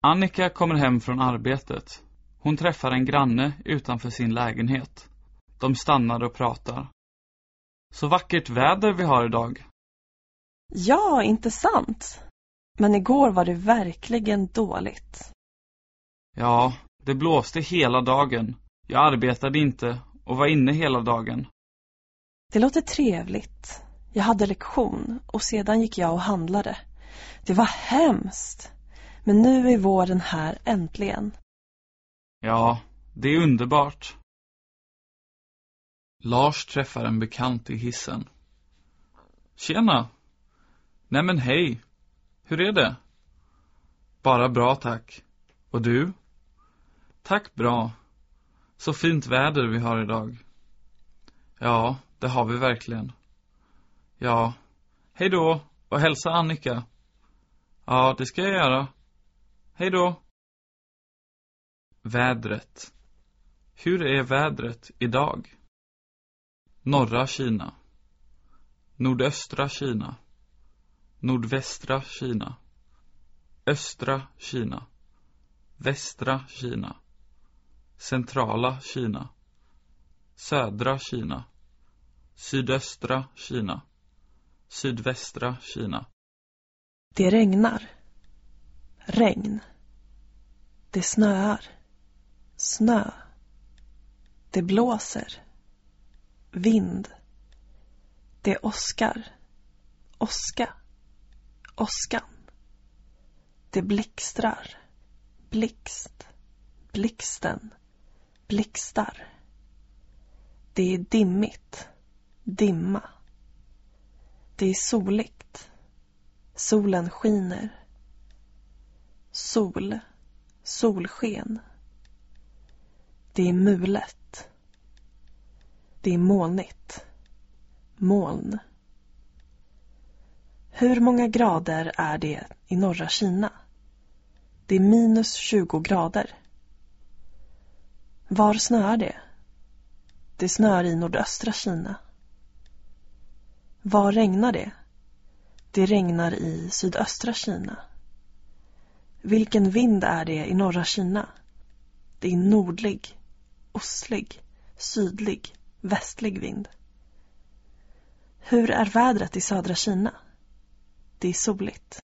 Annika kommer hem från arbetet. Hon träffar en granne utanför sin lägenhet. De stannar och pratar. Så vackert väder vi har idag. Ja, inte sant? Men igår var det verkligen dåligt. Ja, det blåste hela dagen. Jag arbetade inte och var inne hela dagen. Det låter trevligt. Jag hade lektion och sedan gick jag och handlade. Det var hemskt. Men nu är våren här äntligen. Ja, det är underbart. Lars träffar en bekant i hissen. Tjena! Nej men hej! Hur är det? Bara bra tack. Och du? Tack bra. Så fint väder vi har idag. Ja, det har vi verkligen. Ja, hej då och hälsa Annika. Ja, det ska jag göra. Hej då. Vädret. Hur är vädret idag? Norra Kina. Nordöstra Kina. Nordvästra Kina. Östra Kina. Västra Kina. Centrala Kina. Södra Kina. Sydöstra Kina. Sydvästra Kina. Det regnar. Regn. Det snöar. Snö. Det blåser. Vind. Det åskar. Åska. Åskan. Det blixtrar. Blixt. Blixten. Blixtar. Det är dimmigt. Dimma. Det är soligt. Solen skiner. Sol. Solsken. Det är mulet. Det är molnigt. Moln. Hur många grader är det i norra Kina? Det är minus 20 grader. Var snöar det? Det snöar i nordöstra Kina. Var regnar det? Det regnar i sydöstra Kina. Vilken vind är det i norra Kina? Det är nordlig, ostlig, sydlig, västlig vind. Hur är vädret i södra Kina? Det är soligt.